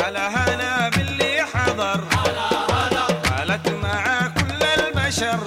على هلا باللي حضر. قالت مع كل البشر.